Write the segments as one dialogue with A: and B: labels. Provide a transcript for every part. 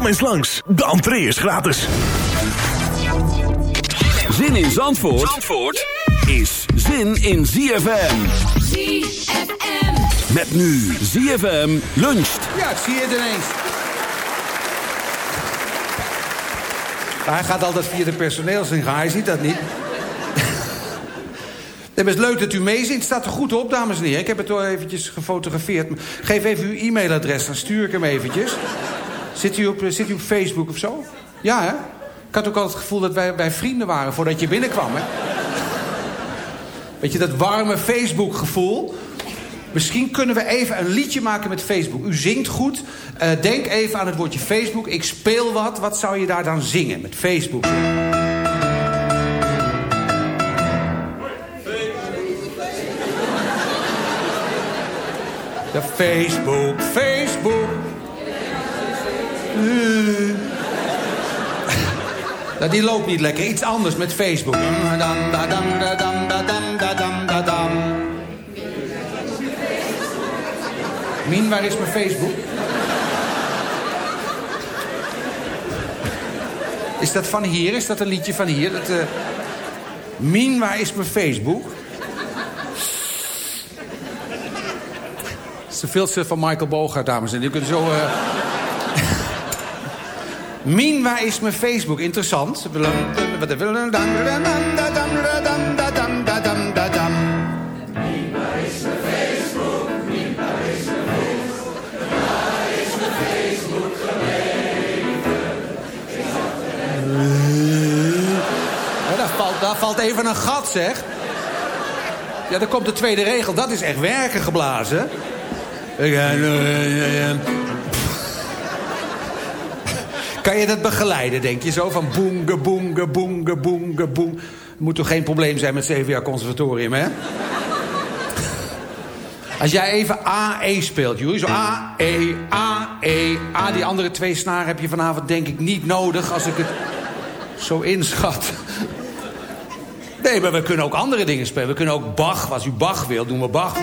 A: Kom eens langs, de entree is gratis.
B: Zin in Zandvoort, Zandvoort is zin in ZFM.
C: ZFM.
B: Met nu ZFM luncht.
D: Ja, ik zie het ineens. Hij gaat altijd via de personeelsingang. Hij ziet dat niet. Het is leuk dat u meeziet. Het staat er goed op, dames en heren. Ik heb het wel eventjes gefotografeerd. Geef even uw e-mailadres, dan stuur ik hem eventjes. Zit u op, zit u op Facebook of zo? Ja, hè? Ik had ook al het gevoel dat wij bij vrienden waren voordat je binnenkwam, hè? Weet je, dat warme Facebook-gevoel. Misschien kunnen we even een liedje maken met Facebook. U zingt goed. Eh, denk even aan het woordje Facebook. Ik speel wat. Wat zou je daar dan zingen met Facebook? Ja, Facebook, Facebook. Dat die loopt niet lekker. Iets anders met Facebook. Min, waar is mijn Facebook? Is dat van hier? Is dat een liedje van hier? Dat, eh, uh... Min, waar is mijn Facebook? Het is de filster van Michael Boga, dames en heren. Je kunt zo... Eh, Mien, waar is mijn Facebook? Interessant. Daar valt even een gat, zeg. Ja, dan komt de tweede regel. Dat is echt werken geblazen. Kan je dat begeleiden, denk je zo? Van boenge, boenge, boenge, boenge, boeng. Moet toch geen probleem zijn met CVA Conservatorium, hè? Als jij even A-E speelt, Jury. Zo A-E, A-E, A. Die andere twee snaren heb je vanavond denk ik niet nodig... als ik het zo inschat. Nee, maar we kunnen ook andere dingen spelen. We kunnen ook Bach. Als u Bach wil, doen we Bach.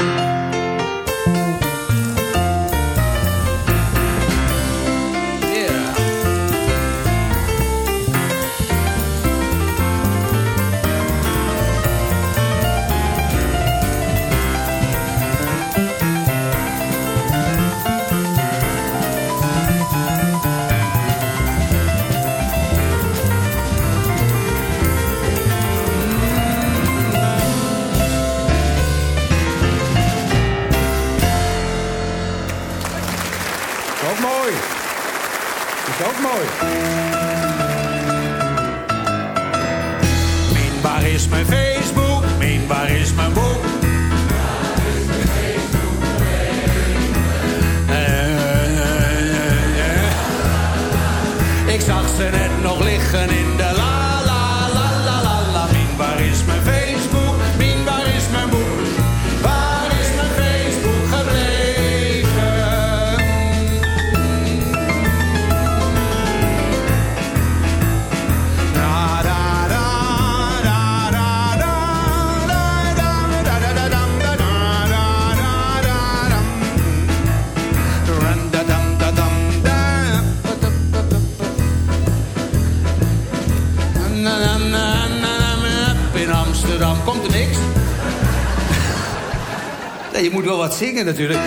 D: Wel wat zingen natuurlijk.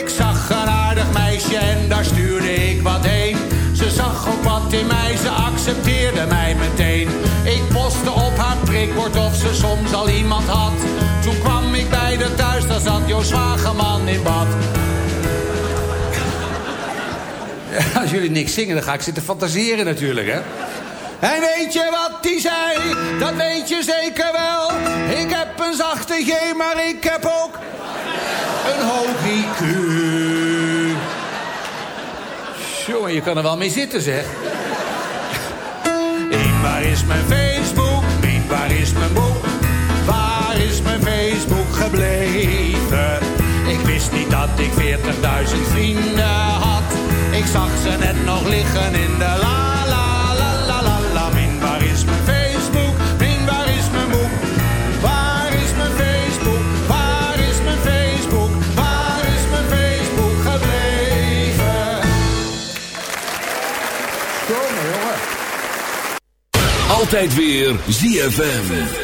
D: Ik zag een aardig meisje en daar stuurde ik wat heen. Ze zag ook wat in mij, ze accepteerde mij meteen. Ik postte op haar prikbord of ze soms al iemand had. Toen kwam ik bij de thuis, daar zat Joost Wageman in bad. Als jullie niks zingen, dan ga ik zitten fantaseren natuurlijk, hè. En weet je wat die zei? Dat weet je zeker wel. Ik heb een zachte G, maar ik heb ook IQ. Jongen, je kan er wel mee zitten, zeg. In waar is mijn Facebook? In waar is mijn boek? Waar is mijn Facebook gebleven? Ik wist niet dat ik 40.000 vrienden had. Ik zag ze net nog liggen in de la la
B: Altijd weer ZFM.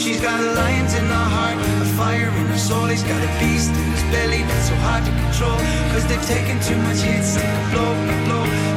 E: She's got a lion in her heart, a fire in her soul. He's got a beast in his belly that's so hard to control. Cause they've taken too much hits, they go blow blow.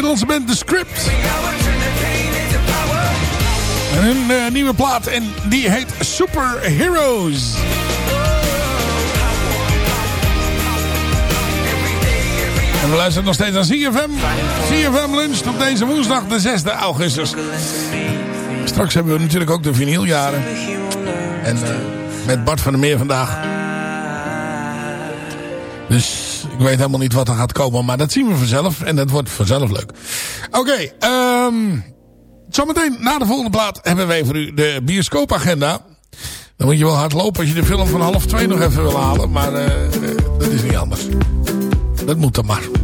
F: Nederlandse band, The Script. En hun eh, nieuwe plaat. En die heet Superheroes. En we luisteren nog steeds aan CFM. CFM Lunch op deze woensdag de 6e augustus. Straks hebben we natuurlijk ook de vinyljaren.
G: En eh, met Bart van der Meer vandaag. Dus ik weet helemaal niet wat er gaat komen. Maar dat zien we vanzelf. En dat wordt vanzelf leuk. Oké, ehm, zometeen na de volgende plaat hebben wij voor u de bioscoopagenda. Dan moet je wel hard lopen als je de film van half twee nog even wil halen. Maar eh, dat is niet anders. Dat moet dan maar.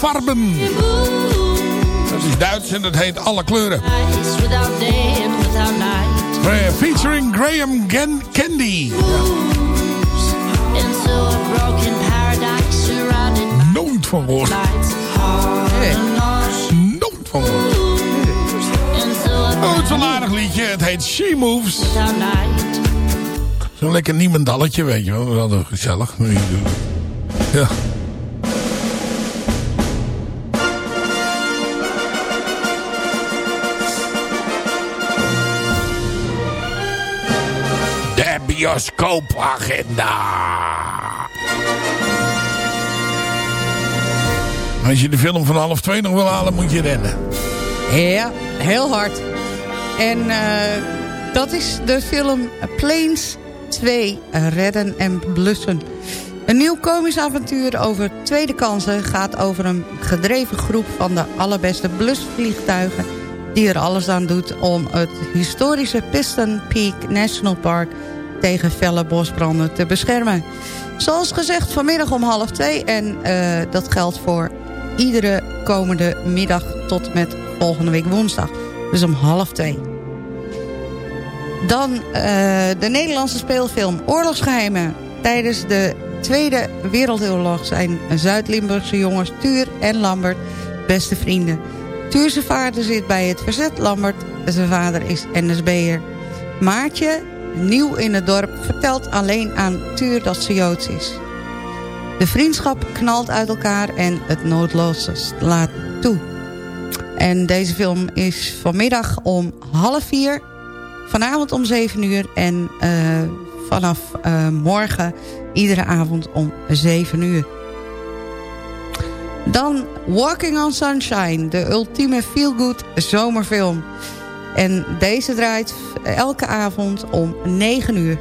G: Farben. Dat is Duits en dat heet Alle Kleuren. Eh, Featuring Graham Gen Candy. Nooit van
F: on
G: Nooit van Oh, het wel een aardig liedje. Het heet She Moves. Zo'n lekker niemendalletje, weet je wel. Altijd gezellig. Ja. Bioscoopagenda. Als je de film van half twee nog wil halen, moet je rennen.
H: Ja, heel hard. En eh, dat is de film Planes 2, Redden en Blussen. Een nieuw komisch avontuur over tweede kansen gaat over een gedreven groep van de allerbeste blusvliegtuigen die er alles aan doet om het historische Piston Peak National Park tegen felle bosbranden te beschermen. Zoals gezegd vanmiddag om half twee en eh, dat geldt voor iedere komende middag tot met volgende week woensdag. Dus om half twee. Dan eh, de Nederlandse speelfilm Oorlogsgeheimen. Tijdens de Tweede Wereldoorlog zijn Zuid-Limburgse jongens Tuur en Lambert beste vrienden. Tuur zijn vader zit bij het verzet. Lambert, zijn vader is NSB'er. Maartje, nieuw in het dorp, vertelt alleen aan Tuur dat ze Joods is. De vriendschap knalt uit elkaar en het noodloze laat toe. En deze film is vanmiddag om half vier, vanavond om zeven uur... en eh, vanaf eh, morgen iedere avond om zeven uur.
I: Dan Walking on Sunshine, de ultieme feel-good zomerfilm. En deze draait elke avond om 9 uur.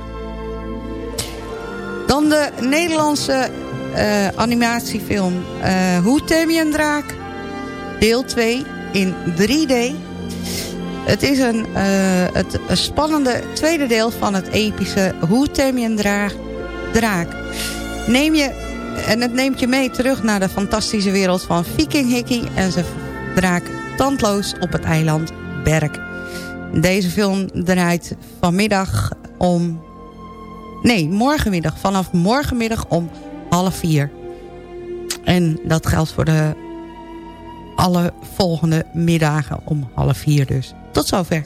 I: Dan de Nederlandse eh, animatiefilm eh Hoe tem je draak? Deel 2 in 3D. Het is een, eh, het spannende tweede deel van het epische Hoe tem je een draak? draak. Neem je, en het neemt je mee terug naar de fantastische wereld van Viking Hickey... en zijn draak tandloos op het eiland Berk. Deze film draait vanmiddag om... Nee, morgenmiddag. Vanaf morgenmiddag om half vier. En dat geldt voor de alle volgende middagen om half vier dus. Tot zover.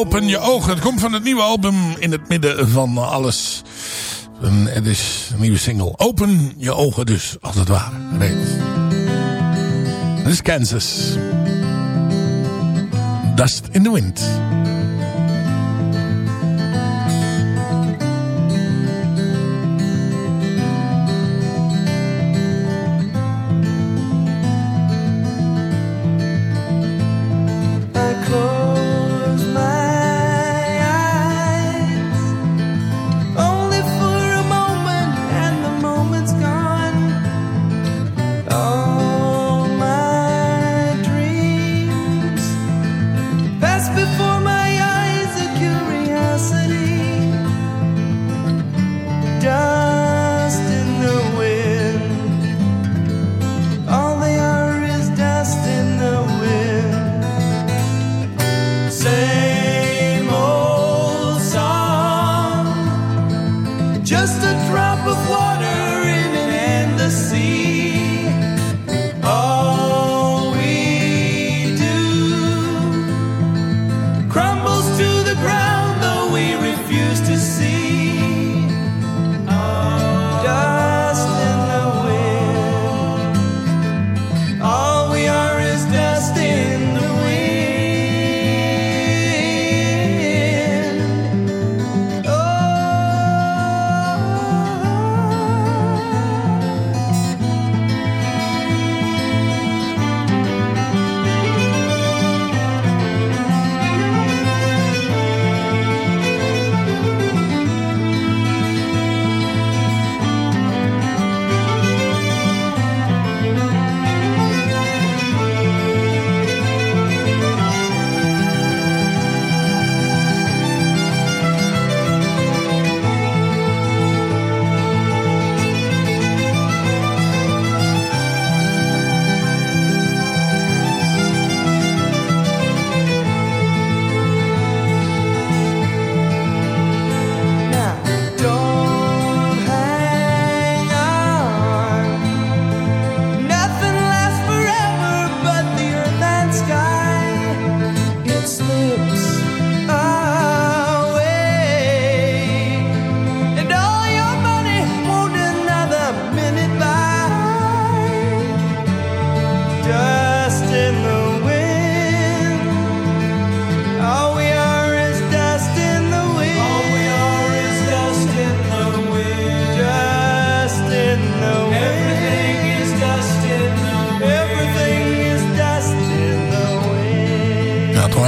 J: Open je ogen. Het
K: komt van het nieuwe album in het midden van alles. En het is een nieuwe single. Open je ogen dus, als het ware. Dit is Kansas. Dust in the Wind.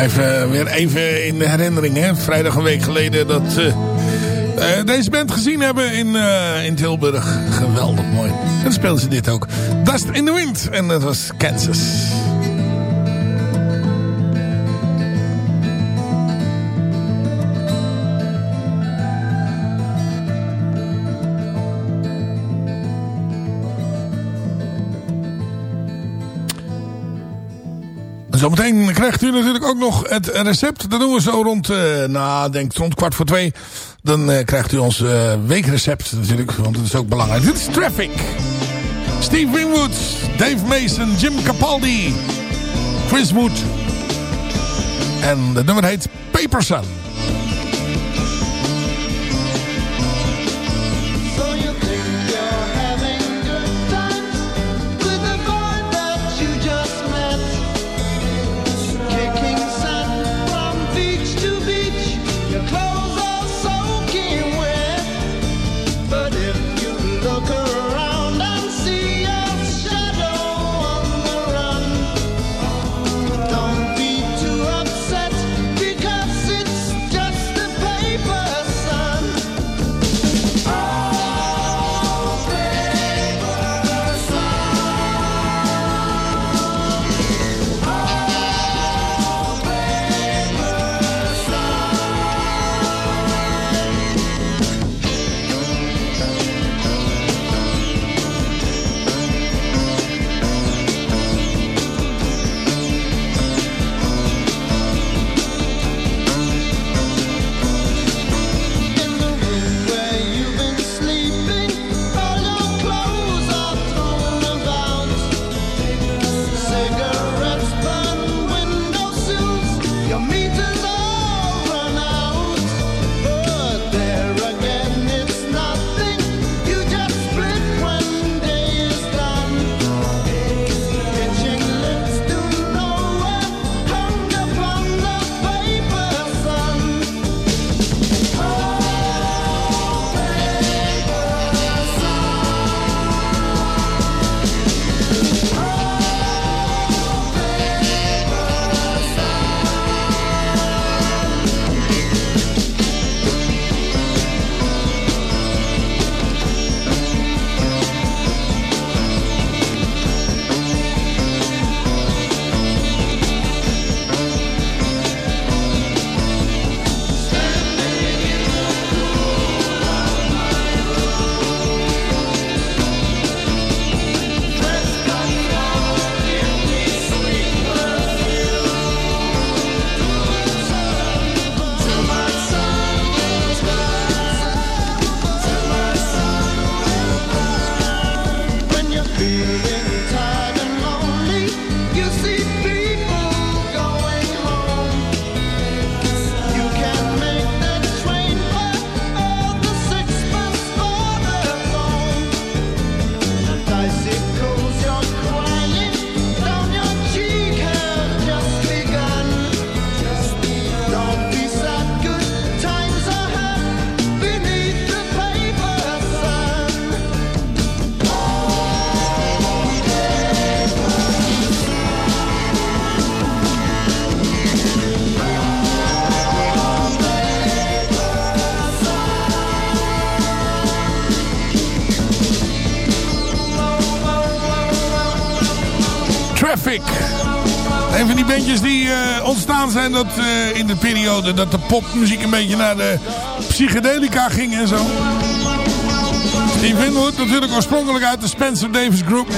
K: Even, weer even in de herinnering. Hè? Vrijdag een week geleden dat eh, eh, deze band gezien hebben in, eh, in Tilburg. Geweldig mooi. En speelden ze dit ook. Dust in the Wind. En dat was Kansas. Krijgt u natuurlijk ook nog het recept. Dat doen we zo rond, eh nou, denk rond kwart voor twee. Dan eh, krijgt u ons eh, weekrecept natuurlijk, want dat is ook belangrijk. Dit is Traffic. Steve Winwood, Dave Mason, Jim Capaldi, Chris Wood. En het nummer heet Paper.
L: Een van die bandjes die eh, ontstaan zijn dat, eh, in de periode dat de popmuziek een beetje naar de psychedelica ging en zo. Steve Winwood natuurlijk oorspronkelijk uit de Spencer Davis Group.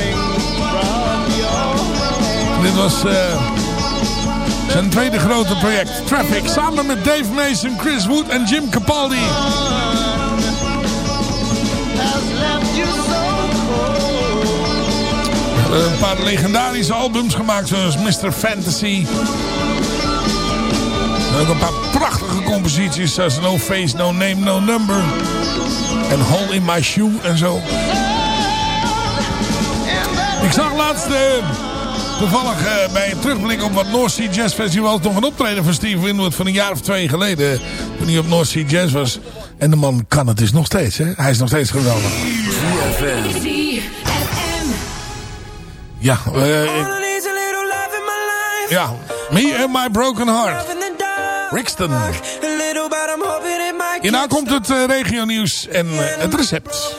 L: Dit was eh, zijn tweede grote project, Traffic. Samen met Dave Mason, Chris Wood en Jim Capaldi. Een paar legendarische albums gemaakt zoals Mr. Fantasy. Ook een paar prachtige composities zoals No Face, No Name, No Number. En Hole in My Shoe en zo. Ik zag laatst eh, toevallig eh, bij een terugblik op wat North Sea Jazz Festival... nog een optreden van Steve Winwood van een jaar of twee geleden. Toen hij op North Sea Jazz was. En de man kan het dus nog steeds. Hè? Hij is nog steeds geweldig. Ja, eh, ja, Me and My Broken Heart. Rixton. Hierna komt het uh, regio nieuws en eh, het recept.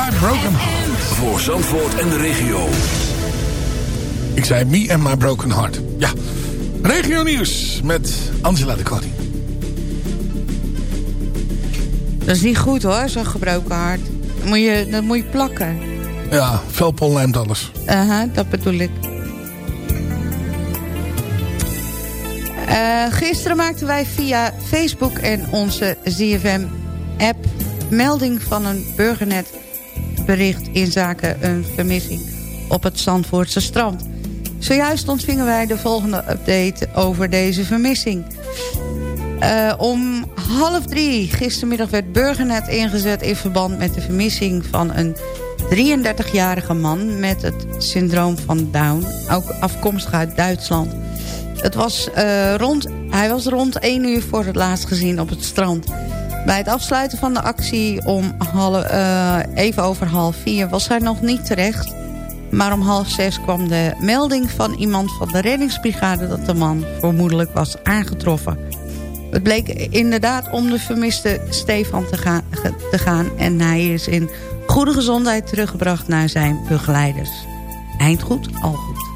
F: My Broken Heart.
A: Voor Zandvoort en de regio.
L: Ik zei Me and My Broken Heart. Ja. Regio nieuws met Angela de Koning.
H: Dat is niet goed hoor, zo'n gebroken hart. Dat moet je, dat moet je plakken.
L: Ja, Velpol lijmt alles.
H: Aha, dat bedoel ik. Eh, gisteren maakten wij via Facebook en onze ZFM-app... melding van een burgernetbericht in zaken een vermissing op het Zandvoortse strand. Zojuist ontvingen wij de volgende update over deze vermissing. Eh, om half drie gistermiddag werd Burgernet ingezet... in verband met de vermissing van een 33-jarige man met het syndroom van Down, ook afkomstig uit Duitsland. Het was, eh, rond, hij was rond 1 uur voor het laatst gezien op het strand. Bij het afsluiten van de actie om half, eh, even over half vier was hij nog niet terecht. Maar om half zes kwam de melding van iemand van de reddingsbrigade... dat de man vermoedelijk was aangetroffen. Het bleek inderdaad om de vermiste Stefan te gaan, te gaan... en hij is in goede gezondheid teruggebracht naar zijn begeleiders. Eind goed, al goed.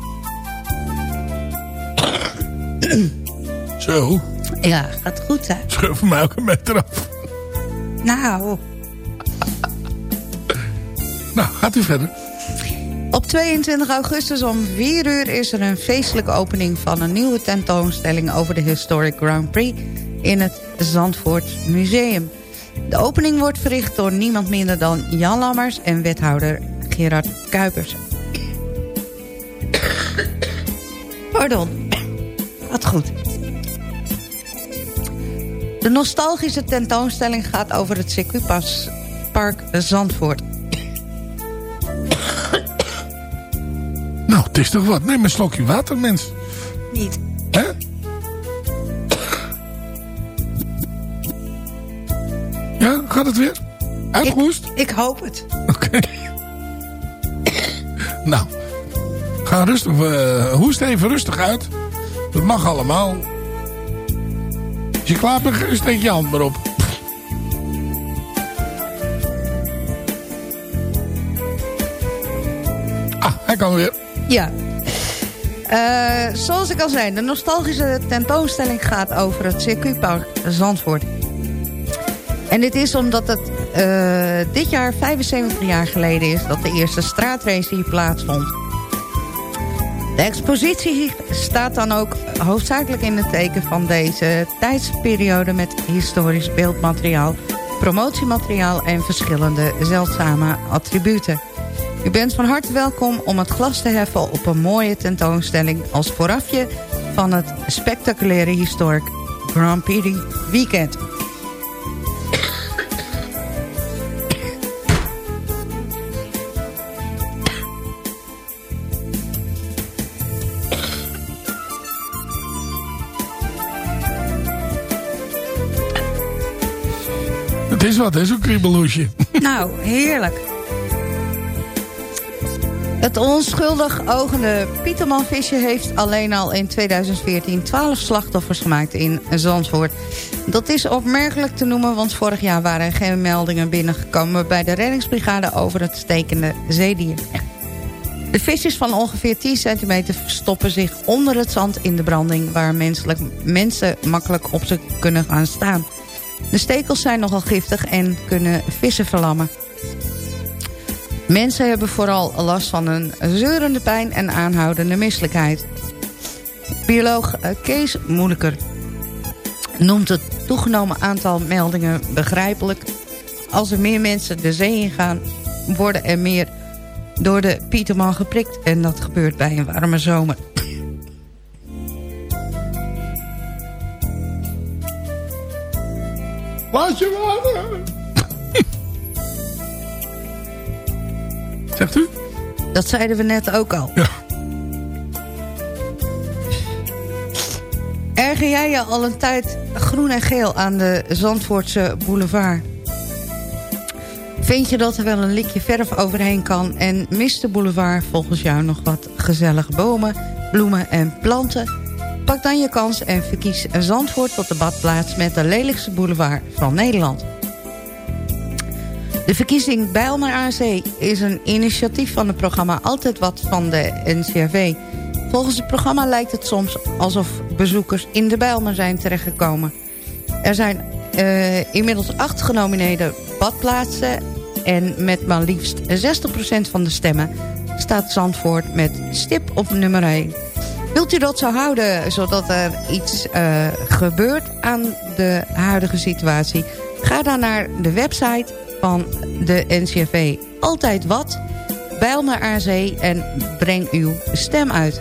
F: Zo.
H: Ja, gaat goed, hè?
F: Scheur voor mij ook een meter af.
H: Nou,
F: Nou, gaat u verder.
H: Op 22 augustus om 4 uur is er een feestelijke opening van een nieuwe tentoonstelling over de Historic Grand Prix in het Zandvoort Museum. De opening wordt verricht door niemand minder dan Jan Lammers en wethouder Gerard Kuipers. Pardon. Wat goed. De nostalgische tentoonstelling gaat over het circuitpark Zandvoort.
F: Nou, het is toch wat. Neem een slokje water, mens.
H: Niet.
F: Hè? Ja, gaat het weer? Uitgehoest?
H: Ik hoop het.
F: Oké. nou, ga rustig, eh, hoest even rustig uit. Dat mag allemaal. Als je klaar bent, steek je hand maar op. Ah, hij kan weer.
H: Ja. Eh, zoals ik al zei, de nostalgische tentoonstelling gaat over het circuitpark Zandvoort. En dit is omdat het eh, dit jaar 75 jaar geleden is... dat de eerste straatrace hier plaatsvond. De expositie staat dan ook hoofdzakelijk in het teken van deze tijdsperiode... met historisch beeldmateriaal, promotiemateriaal en verschillende zeldzame attributen. U bent van harte welkom om het glas te heffen op een mooie tentoonstelling... als voorafje van het spectaculaire Historic Grand Prix Weekend.
F: Is wat, hè, zo'n kriebelhoesje.
H: Nou, heerlijk. Het onschuldig ogende Pietermanvisje heeft alleen al in 2014 12 slachtoffers gemaakt in Zandvoort. Dat is opmerkelijk te noemen, want vorig jaar waren er geen meldingen binnengekomen bij de reddingsbrigade over het stekende zeedier. De visjes van ongeveer 10 centimeter verstoppen zich onder het zand in de branding... waar mensen makkelijk op ze kunnen gaan staan. De stekels zijn nogal giftig en kunnen vissen verlammen. Mensen hebben vooral last van een zeurende pijn en aanhoudende misselijkheid. Bioloog eh, Kees Moeilijker noemt het toegenomen aantal meldingen begrijpelijk. Als er meer mensen de zee ingaan, worden er meer door de Pieterman geprikt. En dat gebeurt bij een warme zomer.
F: Laat je water. Zegt u?
H: Dat zeiden we net ook al.
F: Ja.
H: Erger jij je al een tijd groen en geel aan de Zandvoortse boulevard? Vind je dat er wel een likje verf overheen kan... en mist de boulevard volgens jou nog wat gezellige bomen, bloemen en planten? Pak dan je kans en verkies Zandvoort tot de badplaats... met de lelijkste boulevard van Nederland. De verkiezing Bijlmer Zee is een initiatief van het programma Altijd Wat van de NCRV. Volgens het programma lijkt het soms alsof bezoekers in de Bijlmer zijn terechtgekomen. Er zijn eh, inmiddels acht genomineerde badplaatsen... en met maar liefst 60% van de stemmen staat Zandvoort met stip op nummer 1. Wilt u dat zo houden, zodat er iets eh, gebeurt aan de huidige situatie? Ga dan naar de website van de NCRV. Altijd wat, Bijlmer aan zee en breng uw stem uit.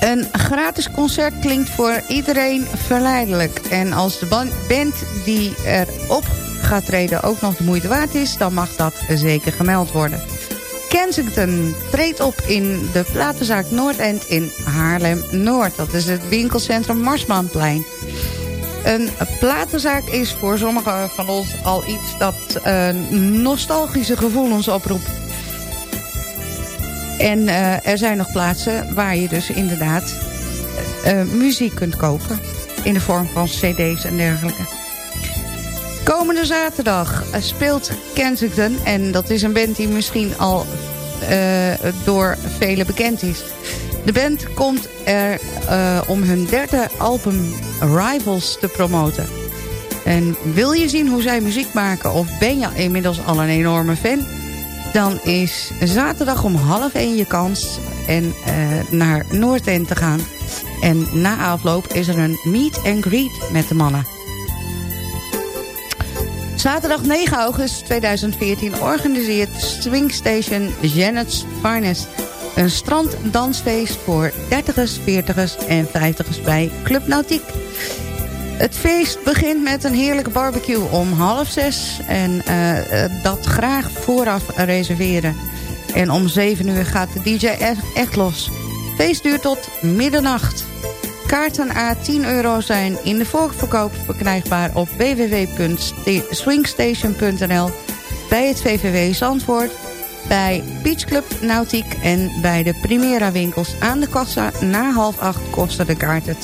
H: Een gratis concert klinkt voor iedereen verleidelijk. En als de ban- band die erop gaat treden ook nog de moeite waard is... dan mag dat zeker gemeld worden. Kensington treedt op in de platenzaak Noordend in Haarlem-Noord. Dat is het winkelcentrum Marsmanplein. Een platenzaak is voor sommigen van ons al iets dat uh, nostalgische gevoelens oproept. En uh, er zijn nog plaatsen waar je dus inderdaad uh, muziek kunt kopen. In de vorm van cd's en dergelijke. Komende zaterdag speelt Kensington. En dat is een band die misschien al door velen bekend is. De band komt er uh, om hun derde album Rivals te promoten. En wil je zien hoe zij muziek maken of ben je inmiddels al een enorme fan... dan is zaterdag om half één je kans en, uh, naar Noordend te gaan. En na afloop is er een meet and greet met de mannen. Zaterdag 9 augustus 2014 organiseert Swing Station Janet's Finest... een stranddansfeest voor 30ers, 40ers en 50ers bij Club Nautiek. Het feest begint met een heerlijke barbecue om half zes. En uh, dat graag vooraf reserveren. En om 7 uur gaat de DJ echt los. Feest duurt tot middernacht. Kaarten a 10 euro zijn in de voorverkoop verkrijgbaar op www.swingstation.nl bij het VVW Zandvoort, bij Beach Club Nautiek en bij de Primera winkels aan de kassa na half acht kosten de kaarten 12,50.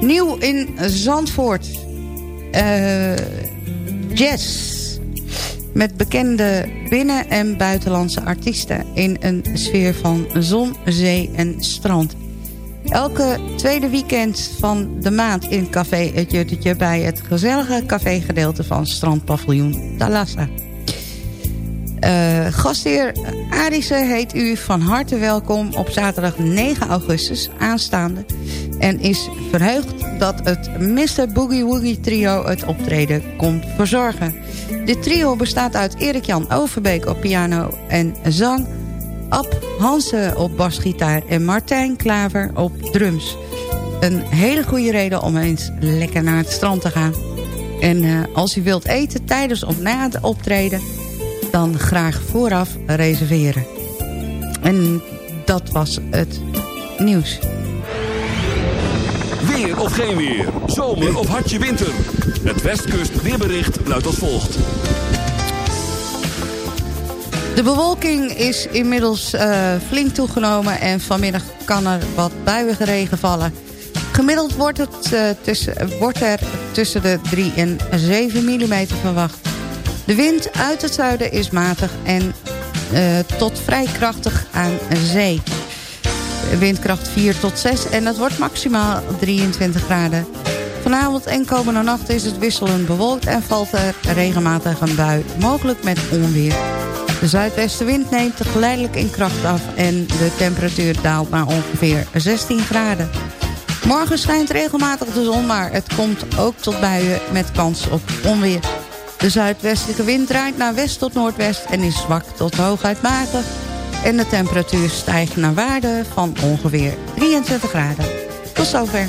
H: Nieuw in Zandvoort. Uh, jazz met bekende binnen- en buitenlandse artiesten... in een sfeer van zon, zee en strand. Elke tweede weekend van de maand in Café Het Juttetje... bij het gezellige cafégedeelte van strandpaviljoen Talassa. Uh, gastheer Arische heet u van harte welkom op zaterdag 9 augustus aanstaande... en is verheugd dat het Mr. Boogie Woogie trio het optreden komt verzorgen. Dit trio bestaat uit Erik-Jan Overbeek op piano en zang... Ab Hansen op basgitaar en Martijn Klaver op drums. Een hele goede reden om eens lekker naar het strand te gaan. En uh, als u wilt eten tijdens of na het optreden... dan graag vooraf reserveren. En dat was het nieuws.
B: Weer of geen weer. Zomer of hartje winter. Het Westkust weerbericht luidt als volgt.
H: De bewolking is inmiddels uh, flink toegenomen... en vanmiddag kan er wat buiige regen vallen. Gemiddeld wordt, het, uh, tussen, wordt er tussen de 3 en 7 mm verwacht. De wind uit het zuiden is matig en uh, tot vrij krachtig aan zee windkracht 4 tot 6 en het wordt maximaal 23 graden. Vanavond en komende nacht is het wisselend bewolkt en valt er regelmatig een bui, mogelijk met onweer. De zuidwestenwind neemt geleidelijk in kracht af en de temperatuur daalt naar ongeveer 16 graden. Morgen schijnt regelmatig de zon, maar het komt ook tot buien met kans op onweer. De zuidwestelijke wind draait naar west tot noordwest en is zwak tot hooguit matig en de temperatuur stijgt naar waarde van ongeveer 23 graden. Tot zover.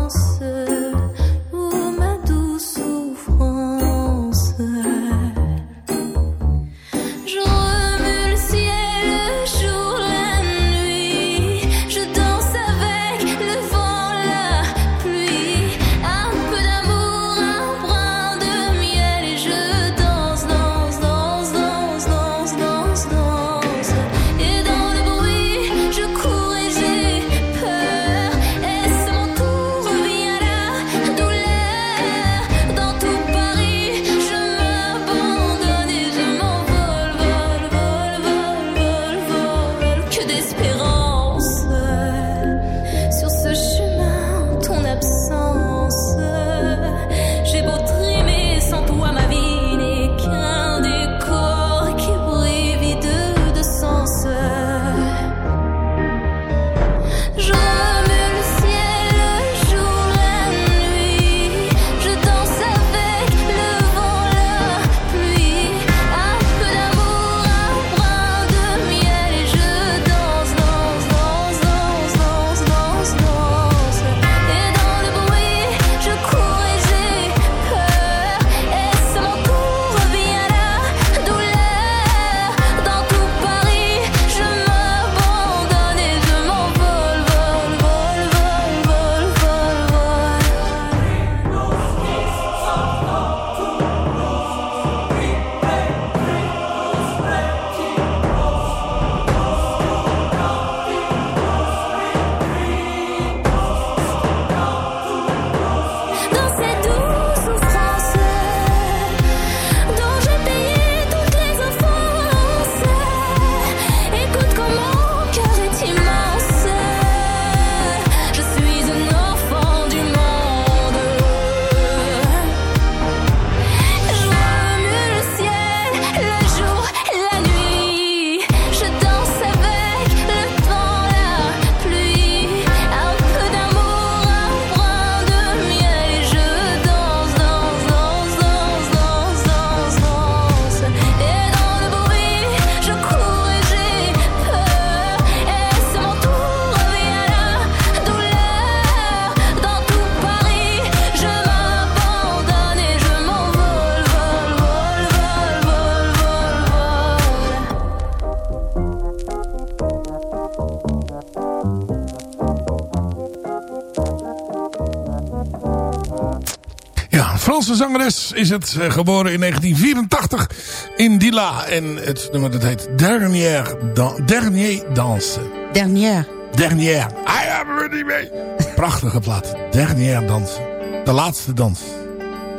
F: Zangeres is het eh, geboren in 1984 in Dila. En het nummer dat heet Dernier, Dan Dernier Danse.
H: Dernière.
F: Dernier. Hij hebben we niet mee. Prachtige plaat. Dernier Danse. De laatste dans.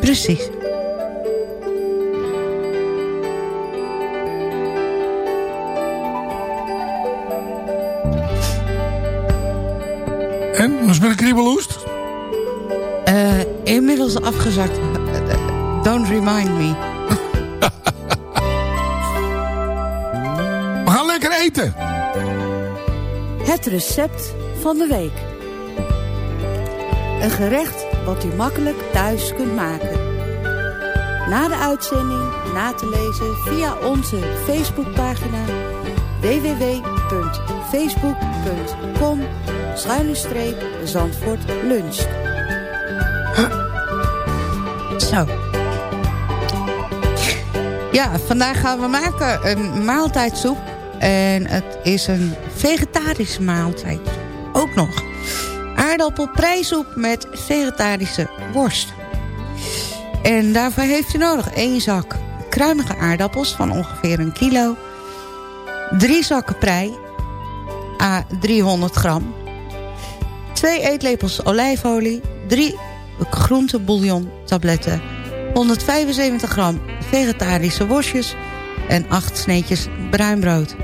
H: Precies.
F: En, het met de kriebelhoest?
H: Eh, inmiddels afgezakt. Don't remind me.
F: We gaan lekker eten.
M: Het recept van de week. Een gerecht wat u makkelijk thuis kunt maken. Na de uitzending na te lezen via onze Facebookpagina www.facebook.com schuine Zandvoort luncht.
H: Zo. Ja, vandaag gaan we maken een maaltijdsoep. En het is een vegetarische maaltijd. Ook nog. Aardappelprijsoep met vegetarische worst. En daarvoor heeft u nodig één zak kruimige aardappels van ongeveer een kilo. Drie zakken prei, a 300 gram. Twee eetlepels olijfolie. Drie groentebouillon tabletten. 175 gram vegetarische worstjes. En acht sneetjes bruin brood.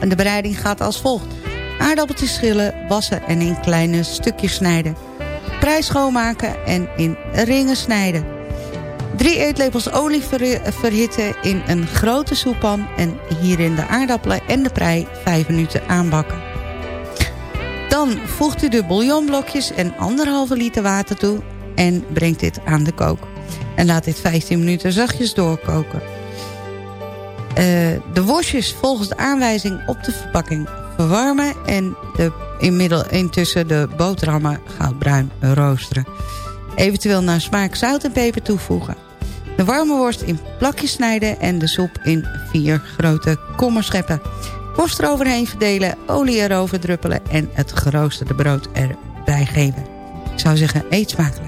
H: En de bereiding gaat als volgt. Aardappeltjes schillen, wassen en in kleine stukjes snijden. Prei schoonmaken en in ringen snijden. Drie eetlepels olie ver- verhitten in een grote soeppan... en hierin de aardappelen en de prei 5 minuten aanbakken. Dan voegt u de bouillonblokjes en anderhalve liter water toe... en brengt dit aan de kook. En laat dit 15 minuten zachtjes doorkoken. Eh, de worstjes volgens de aanwijzing op de verpakking verwarmen... en de, inmiddel, intussen de boterhammen goudbruin roosteren. Eventueel naar smaak zout en peper toevoegen. De warme worst in plakjes snijden en de soep in vier grote kommen scheppen. Worst eroverheen verdelen, olie erover druppelen en het geroosterde brood erbij geven. Ik zou zeggen, eet smakelijk.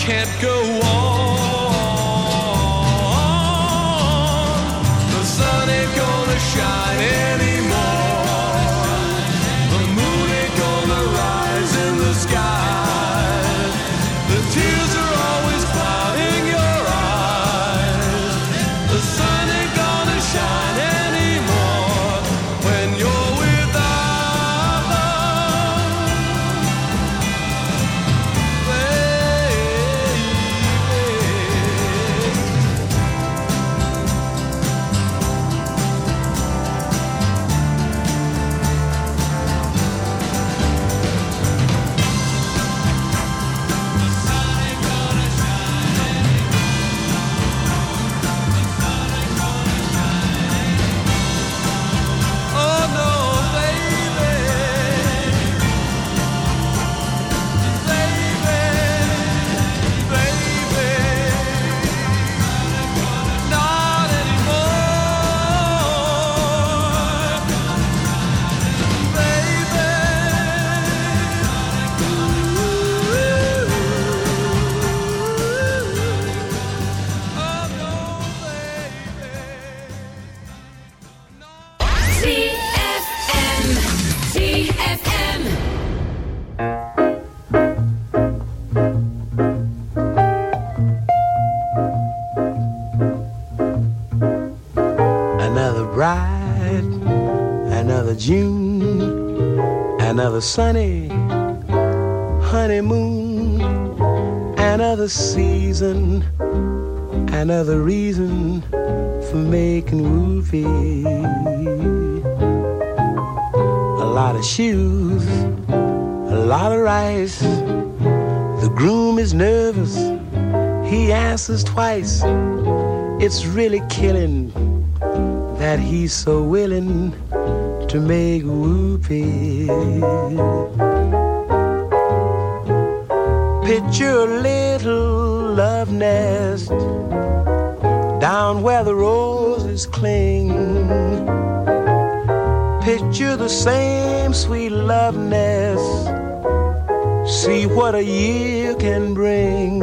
N: can't
O: go another season, another reason for making whoopee. A lot of shoes, a lot of rice. The groom is nervous, he answers twice. It's really killing that he's so willing to make whoopee. Picture a little love nest down where the roses cling. Picture the same sweet love nest. See what a year can bring.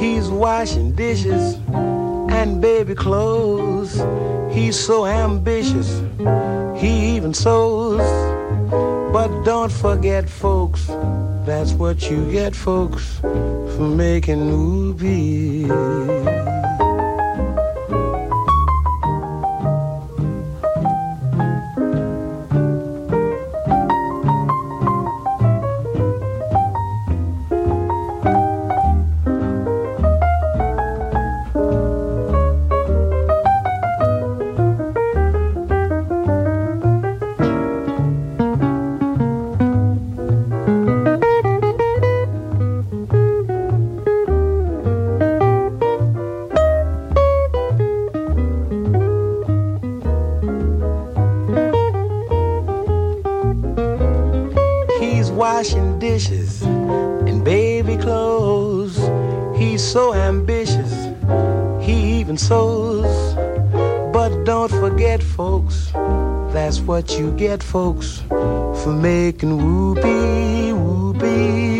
O: He's washing dishes and baby clothes. He's so ambitious, he even sews. But don't forget, folks, that's what you get, folks, for making movies. That's what you get, folks, for making whoopee, whoopee,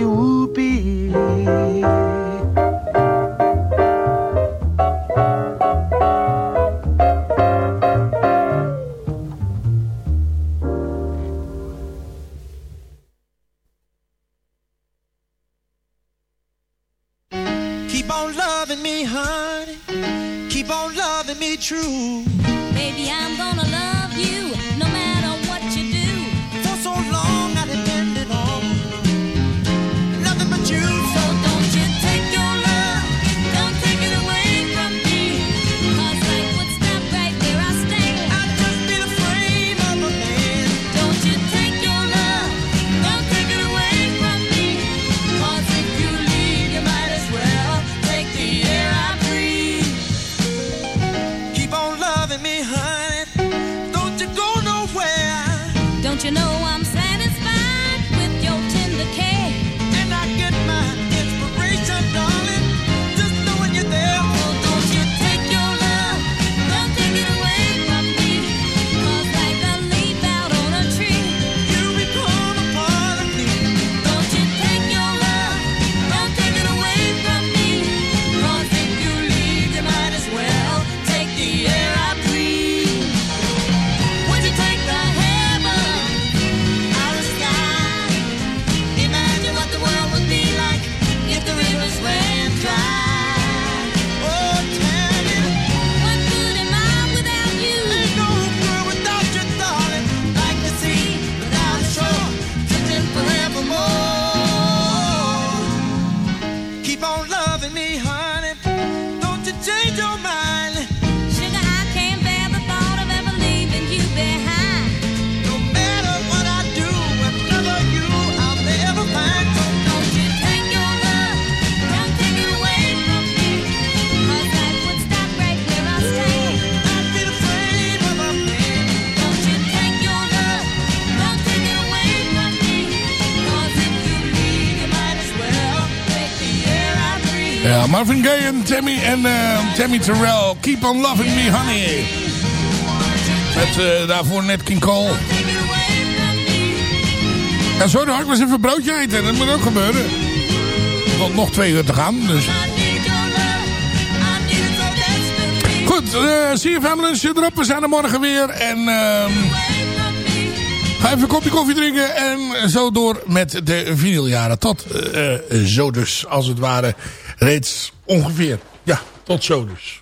K: Keep on
F: Marvin Gaye en Tammy, en, eh, Tammy Terrell. Keep on loving me, honey. Met eh, daarvoor net King Cole. Ja, zo ik was even een broodje eten. Dat moet ook gebeuren. Want nog twee uur te gaan, dus... Goed, eh CFM Lunch erop. We zijn er morgen weer. En ehm ga even een kopje koffie drinken. En zo door met de vinyljaren. Tot eh, zo dus, als het ware, reeds ongeveer. Ja, tot zo dus.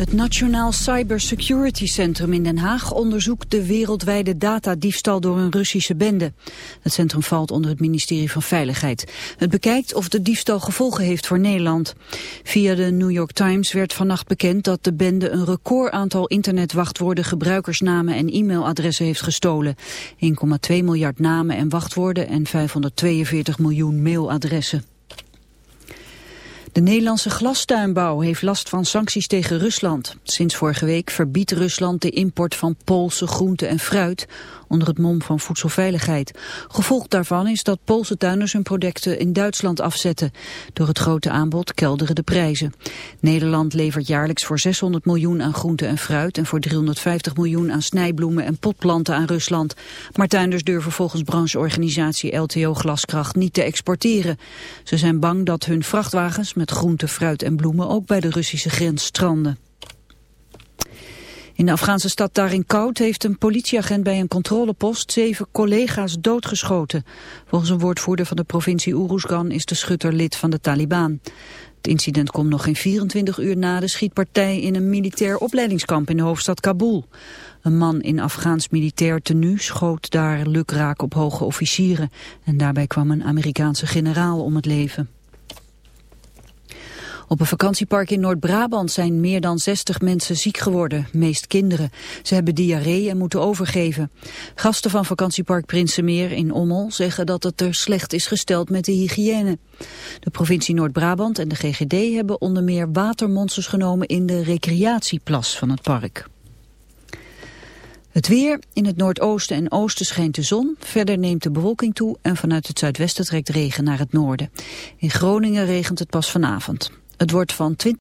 P: Het Nationaal Cybersecurity Centrum in Den Haag onderzoekt de wereldwijde datadiefstal door een Russische bende. Het centrum valt onder het ministerie van Veiligheid. Het bekijkt of de diefstal gevolgen heeft voor Nederland. Via de New York Times werd vannacht bekend dat de bende een record aantal internetwachtwoorden, gebruikersnamen en e-mailadressen heeft gestolen. 1,2 miljard namen en wachtwoorden en 542 miljoen mailadressen. De Nederlandse glastuinbouw heeft last van sancties tegen Rusland. Sinds vorige week verbiedt Rusland de import van Poolse groenten en fruit onder het mom van voedselveiligheid. Gevolg daarvan is dat Poolse tuinders hun producten in Duitsland afzetten. Door het grote aanbod kelderen de prijzen. Nederland levert jaarlijks voor 600 miljoen aan groenten en fruit en voor 350 miljoen aan snijbloemen en potplanten aan Rusland. Maar tuinders durven volgens brancheorganisatie LTO Glaskracht niet te exporteren. Ze zijn bang dat hun vrachtwagens met groenten, fruit en bloemen ook bij de Russische grens stranden. In de Afghaanse stad Tarin-Kout heeft een politieagent bij een controlepost zeven collega's doodgeschoten. Volgens een woordvoerder van de provincie Uruzgan is de schutter lid van de Taliban. Het incident komt nog geen 24 uur na de schietpartij in een militair opleidingskamp in de hoofdstad Kabul. Een man in Afghaans militair tenue schoot daar lukraak op hoge officieren. En daarbij kwam een Amerikaanse generaal om het leven. Op een vakantiepark in Noord-Brabant zijn meer dan 60 mensen ziek geworden, meest kinderen. Ze hebben diarree en moeten overgeven. Gasten van vakantiepark Prinsenmeer in Ommel zeggen dat het er slecht is gesteld met de hygiëne. De provincie Noord-Brabant en de GGD hebben onder meer watermonsters genomen in de recreatieplas van het park. Het weer. In het noordoosten en oosten schijnt de zon. Verder neemt de bewolking toe en vanuit het zuidwesten trekt regen naar het noorden. In Groningen regent het pas vanavond. Het wordt van 20